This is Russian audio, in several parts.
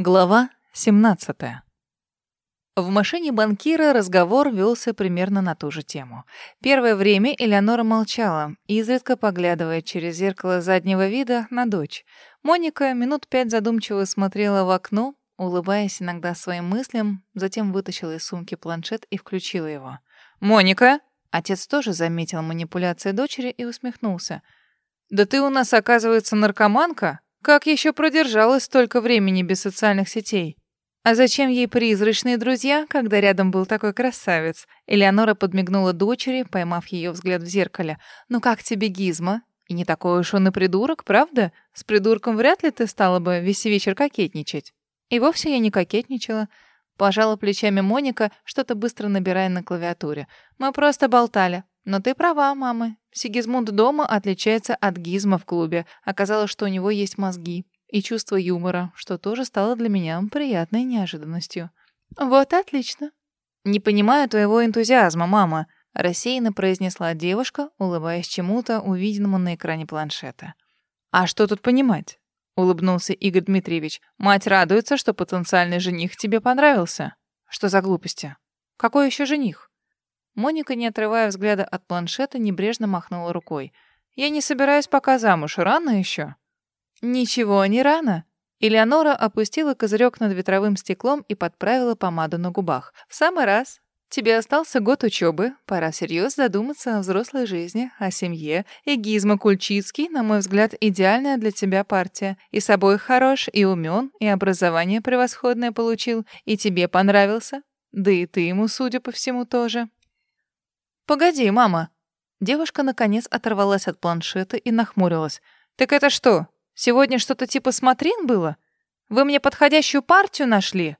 Глава 17. В машине банкира разговор велся примерно на ту же тему. Первое время Элеонора молчала, изредка поглядывая через зеркало заднего вида на дочь. Моника минут пять задумчиво смотрела в окно, улыбаясь иногда своим мыслям, затем вытащила из сумки планшет и включила его. «Моника!» Отец тоже заметил манипуляции дочери и усмехнулся. «Да ты у нас, оказывается, наркоманка?» Как еще продержалась столько времени без социальных сетей? А зачем ей призрачные друзья, когда рядом был такой красавец? Элеонора подмигнула дочери, поймав ее взгляд в зеркале. «Ну как тебе Гизма? И не такой уж он и придурок, правда? С придурком вряд ли ты стала бы весь вечер кокетничать». И вовсе я не кокетничала. Пожала плечами Моника, что-то быстро набирая на клавиатуре. «Мы просто болтали. Но ты права, мама. Сигизмунд дома отличается от Гизма в клубе. Оказалось, что у него есть мозги и чувство юмора, что тоже стало для меня приятной неожиданностью. Вот отлично. Не понимаю твоего энтузиазма, мама, рассеянно произнесла девушка, улыбаясь чему-то увиденному на экране планшета. А что тут понимать? улыбнулся Игорь Дмитриевич. Мать радуется, что потенциальный жених тебе понравился. Что за глупости? Какой еще жених? Моника, не отрывая взгляда от планшета, небрежно махнула рукой. «Я не собираюсь пока замуж. Рано еще?» «Ничего, не рано». Элеонора опустила козырек над ветровым стеклом и подправила помаду на губах. «В самый раз. Тебе остался год учебы. Пора серьезно задуматься о взрослой жизни, о семье. И Гизма Кульчицкий, на мой взгляд, идеальная для тебя партия. И собой хорош, и умен, и образование превосходное получил, и тебе понравился. Да и ты ему, судя по всему, тоже». «Погоди, мама». Девушка, наконец, оторвалась от планшета и нахмурилась. «Так это что, сегодня что-то типа смотрин было? Вы мне подходящую партию нашли?»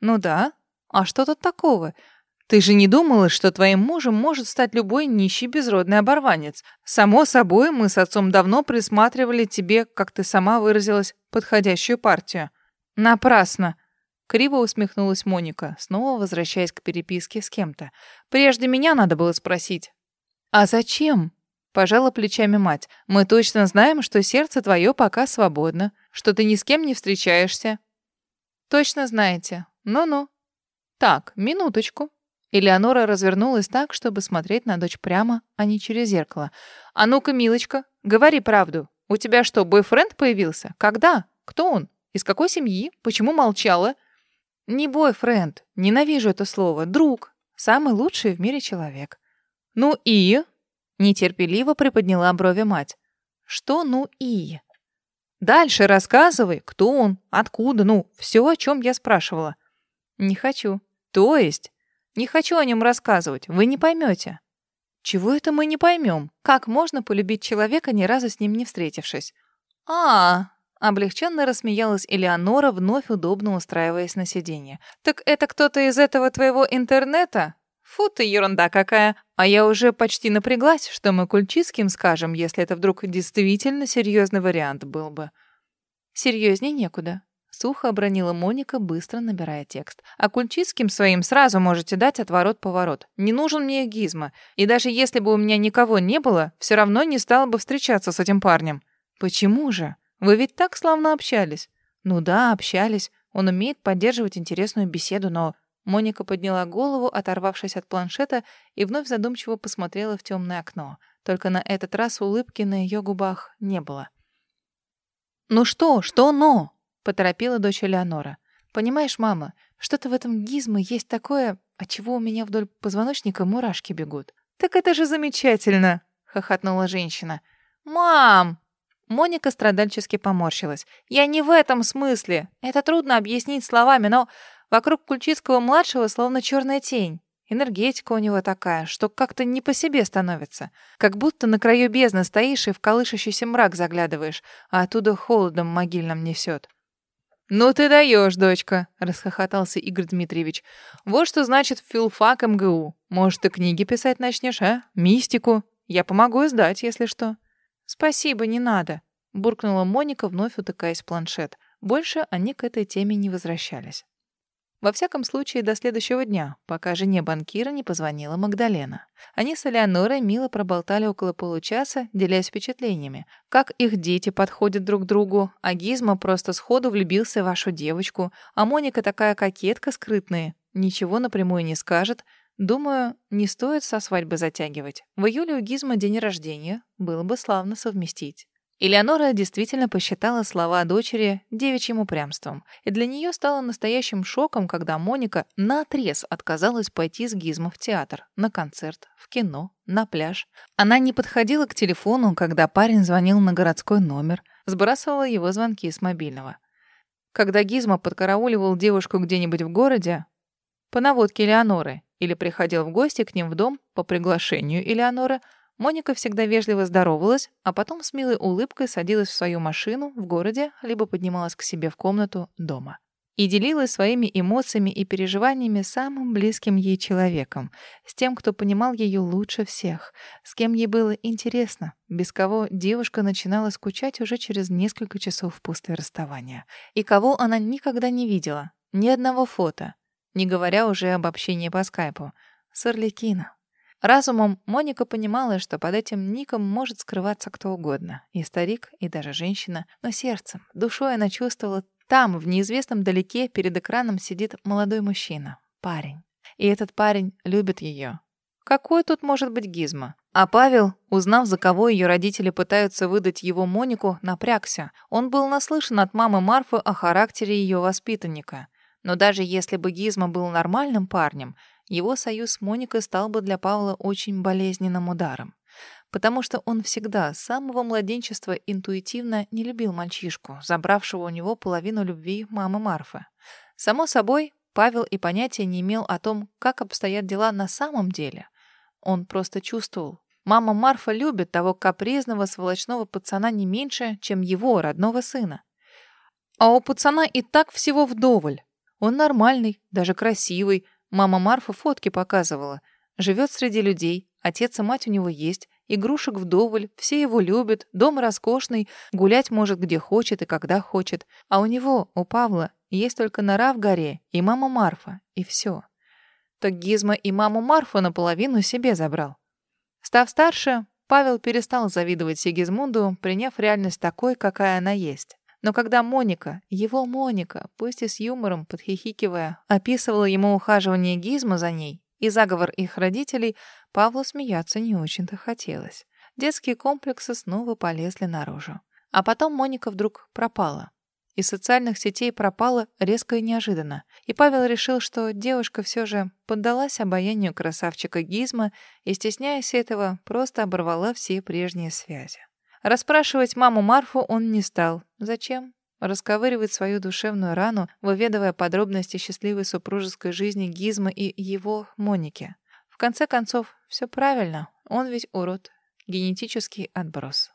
«Ну да. А что тут такого? Ты же не думала, что твоим мужем может стать любой нищий безродный оборванец? Само собой, мы с отцом давно присматривали тебе, как ты сама выразилась, подходящую партию». «Напрасно. Криво усмехнулась Моника, снова возвращаясь к переписке с кем-то. «Прежде меня надо было спросить». «А зачем?» Пожала плечами мать. «Мы точно знаем, что сердце твое пока свободно, что ты ни с кем не встречаешься». «Точно знаете. Ну-ну». «Так, минуточку». Элеонора развернулась так, чтобы смотреть на дочь прямо, а не через зеркало. «А ну-ка, милочка, говори правду. У тебя что, бойфренд появился? Когда? Кто он? Из какой семьи? Почему молчала?» Не бойфренд, ненавижу это слово, друг, самый лучший в мире человек. Ну и? Нетерпеливо приподняла брови мать. Что ну и? Дальше рассказывай, кто он, откуда, ну, все, о чем я спрашивала. Не хочу. То есть? Не хочу о нем рассказывать, вы не поймете. Чего это мы не поймем? Как можно полюбить человека, ни разу с ним не встретившись? А, Облегченно рассмеялась Элеонора, вновь удобно устраиваясь на сиденье. «Так это кто-то из этого твоего интернета? Фу ты, ерунда какая! А я уже почти напряглась, что мы Кульчицким скажем, если это вдруг действительно серьезный вариант был бы». «Серьезней некуда», — сухо обронила Моника, быстро набирая текст. «А Кульчицким своим сразу можете дать отворот-поворот. Не нужен мне гизма. И даже если бы у меня никого не было, все равно не стала бы встречаться с этим парнем». «Почему же?» Вы ведь так славно общались. Ну да, общались. Он умеет поддерживать интересную беседу, но... Моника подняла голову, оторвавшись от планшета, и вновь задумчиво посмотрела в темное окно. Только на этот раз улыбки на ее губах не было. «Ну что, что «но»?» — поторопила дочь Элеонора. «Понимаешь, мама, что-то в этом гизме есть такое, от чего у меня вдоль позвоночника мурашки бегут». «Так это же замечательно!» — хохотнула женщина. «Мам!» Моника страдальчески поморщилась. «Я не в этом смысле. Это трудно объяснить словами, но вокруг Кульчицкого-младшего словно черная тень. Энергетика у него такая, что как-то не по себе становится. Как будто на краю бездны стоишь и в колышащийся мрак заглядываешь, а оттуда холодом могильным несет. «Ну ты даешь, дочка!» — расхохотался Игорь Дмитриевич. «Вот что значит филфак МГУ. Может, ты книги писать начнешь, а? Мистику? Я помогу издать, если что». «Спасибо, не надо», — буркнула Моника, вновь утыкаясь в планшет. Больше они к этой теме не возвращались. Во всяком случае, до следующего дня, пока жене банкира не позвонила Магдалена. Они с Элеонорой мило проболтали около получаса, делясь впечатлениями. Как их дети подходят друг к другу, а Гизма просто сходу влюбился в вашу девочку, а Моника такая кокетка скрытная, ничего напрямую не скажет. Думаю, не стоит со свадьбы затягивать. В июле у Гизма день рождения, было бы славно совместить. Элеонора действительно посчитала слова дочери девичьим упрямством, и для нее стало настоящим шоком, когда Моника наотрез отказалась пойти с Гизмо в театр, на концерт, в кино, на пляж. Она не подходила к телефону, когда парень звонил на городской номер, сбрасывала его звонки с мобильного. Когда Гизмо подкарауливал девушку где-нибудь в городе, по наводке Элеоноры, или приходил в гости к ним в дом по приглашению Элеоноры, Моника всегда вежливо здоровалась, а потом с милой улыбкой садилась в свою машину в городе, либо поднималась к себе в комнату дома. И делилась своими эмоциями и переживаниями самым близким ей человеком, с тем, кто понимал ее лучше всех, с кем ей было интересно, без кого девушка начинала скучать уже через несколько часов после расставания, и кого она никогда не видела, ни одного фото, не говоря уже об общении по скайпу, с Орликина. Разумом Моника понимала, что под этим ником может скрываться кто угодно. И старик, и даже женщина. Но сердцем, душой она чувствовала, там, в неизвестном далеке, перед экраном сидит молодой мужчина. Парень. И этот парень любит ее. Какой тут может быть гизма? А Павел, узнав, за кого ее родители пытаются выдать его Монику, напрягся. Он был наслышан от мамы Марфы о характере ее воспитанника. Но даже если бы Гизма был нормальным парнем, его союз с Моникой стал бы для Павла очень болезненным ударом. Потому что он всегда, с самого младенчества, интуитивно не любил мальчишку, забравшего у него половину любви мамы Марфы. Само собой, Павел и понятия не имел о том, как обстоят дела на самом деле. Он просто чувствовал. Мама Марфа любит того капризного, сволочного пацана не меньше, чем его родного сына. А у пацана и так всего вдоволь. Он нормальный, даже красивый, Мама Марфа фотки показывала. Живет среди людей, отец и мать у него есть, игрушек вдоволь, все его любят, дом роскошный, гулять может где хочет и когда хочет. А у него, у Павла, есть только нора в горе и мама Марфа, и все. Так Гизма и маму Марфу наполовину себе забрал. Став старше, Павел перестал завидовать Сигизмунду, приняв реальность такой, какая она есть. Но когда Моника, его Моника, пусть и с юмором подхихикивая, описывала ему ухаживание Гизма за ней и заговор их родителей, Павлу смеяться не очень-то хотелось. Детские комплексы снова полезли наружу. А потом Моника вдруг пропала. Из социальных сетей пропала резко и неожиданно. И Павел решил, что девушка все же поддалась обаянию красавчика Гизма и, стесняясь этого, просто оборвала все прежние связи. Расспрашивать маму Марфу он не стал. Зачем? Расковыривать свою душевную рану, выведывая подробности счастливой супружеской жизни Гизма и его Моники. В конце концов, все правильно. Он ведь урод. Генетический отброс.